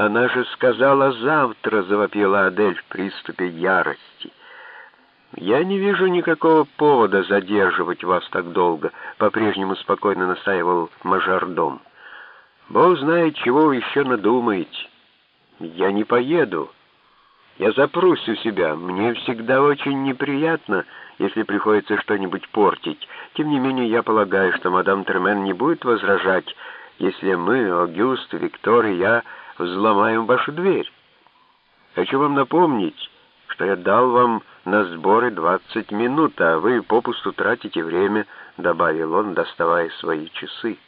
«Она же сказала завтра!» — завопила Адель в приступе ярости. «Я не вижу никакого повода задерживать вас так долго», — по-прежнему спокойно настаивал мажордом. «Бог знает, чего вы еще надумаете. Я не поеду. Я запрусь у себя. Мне всегда очень неприятно, если приходится что-нибудь портить. Тем не менее, я полагаю, что мадам Термен не будет возражать, если мы, Огюст, Виктор и я, взломаем вашу дверь. Хочу вам напомнить, что я дал вам на сборы 20 минут, а вы попусту тратите время, добавил он, доставая свои часы.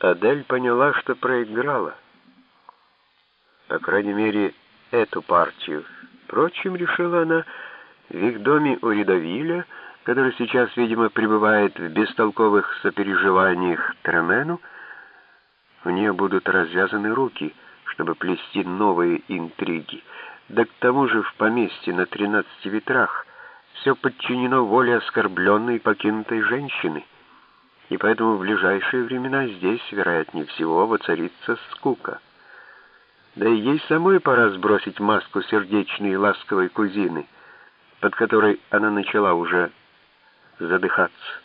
Адель поняла, что проиграла. По крайней мере, эту партию. Впрочем, решила она, в их доме у Ридовиля, который сейчас, видимо, пребывает в бестолковых сопереживаниях Тремену, у нее будут развязаны руки, чтобы плести новые интриги. Да к тому же в поместье на тринадцати ветрах все подчинено воле оскорбленной и покинутой женщины, и поэтому в ближайшие времена здесь, вероятнее всего, воцарится скука. Да и ей самой пора сбросить маску сердечной и ласковой кузины, под которой она начала уже задыхаться.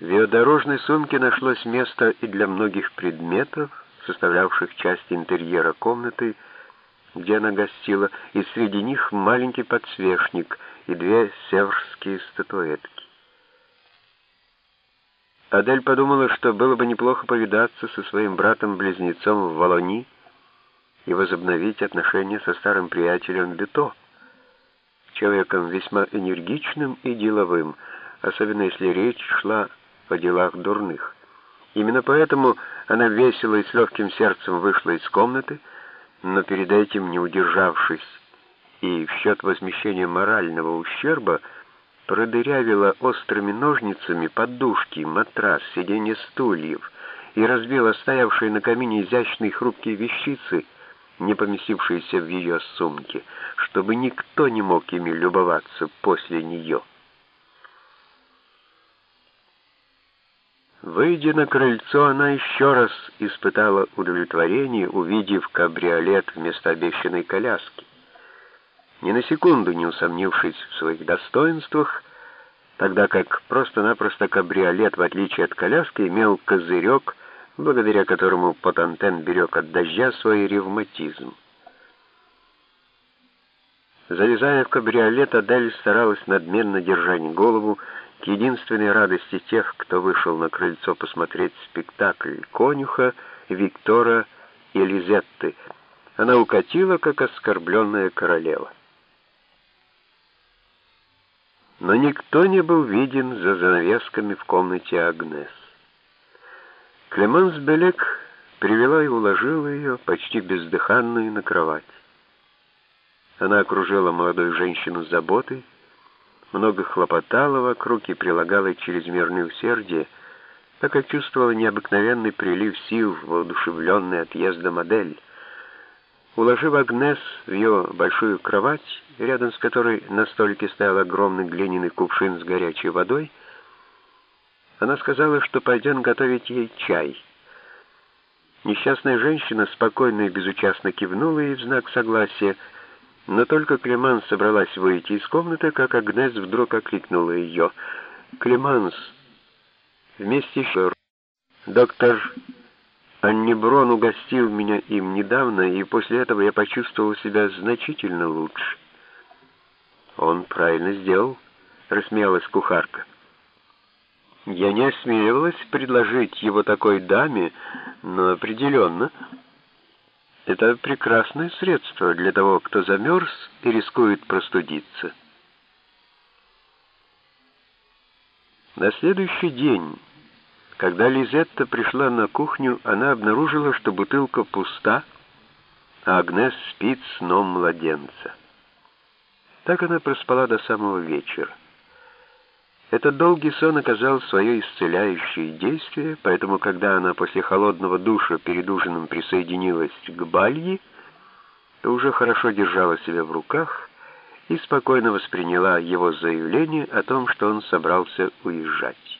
В ее дорожной сумке нашлось место и для многих предметов, составлявших часть интерьера комнаты, где она гостила, и среди них маленький подсвечник и две северские статуэтки. Адель подумала, что было бы неплохо повидаться со своим братом-близнецом в Волони и возобновить отношения со старым приятелем Бето, человеком весьма энергичным и деловым, особенно если речь шла о делах дурных. Именно поэтому она весело и с легким сердцем вышла из комнаты, но перед этим, не удержавшись и в счет возмещения морального ущерба, продырявила острыми ножницами подушки, матрас, сиденье стульев и разбила стоявшие на камине изящные хрупкие вещицы, не поместившиеся в ее сумке, чтобы никто не мог ими любоваться после нее. Выйдя на крыльцо, она еще раз испытала удовлетворение, увидев кабриолет вместо обещанной коляски. Ни на секунду не усомнившись в своих достоинствах, тогда как просто-напросто кабриолет, в отличие от коляски, имел козырек, благодаря которому Потантен берег от дождя свой ревматизм. Залезая в кабриолет, Адель старалась надменно держать голову, к единственной радости тех, кто вышел на крыльцо посмотреть спектакль конюха Виктора и Лизетты, она укатила, как оскорбленная королева. Но никто не был виден за занавесками в комнате Агнес. Клеманс Белек привела и уложила ее, почти бездыханную, на кровать. Она окружила молодую женщину заботой, много хлопотала вокруг и прилагала чрезмерное усердие, так как чувствовала необыкновенный прилив сил, воодушевленный отъездом модель. Уложив Агнес в ее большую кровать, рядом с которой на столике стоял огромный глиняный кувшин с горячей водой, она сказала, что пойдет готовить ей чай. Несчастная женщина спокойно и безучастно кивнула ей в знак согласия, но только Клеманс собралась выйти из комнаты, как Агнес вдруг окликнула ее. «Клеманс, вместе с доктор Анниброн угостил меня им недавно, и после этого я почувствовал себя значительно лучше». «Он правильно сделал», — рассмеялась кухарка. «Я не осмеливалась предложить его такой даме, но определенно...» Это прекрасное средство для того, кто замерз и рискует простудиться. На следующий день, когда Лизетта пришла на кухню, она обнаружила, что бутылка пуста, а Агнес спит сном младенца. Так она проспала до самого вечера. Этот долгий сон оказал свое исцеляющее действие, поэтому, когда она после холодного душа перед ужином присоединилась к Балье, то уже хорошо держала себя в руках и спокойно восприняла его заявление о том, что он собрался уезжать.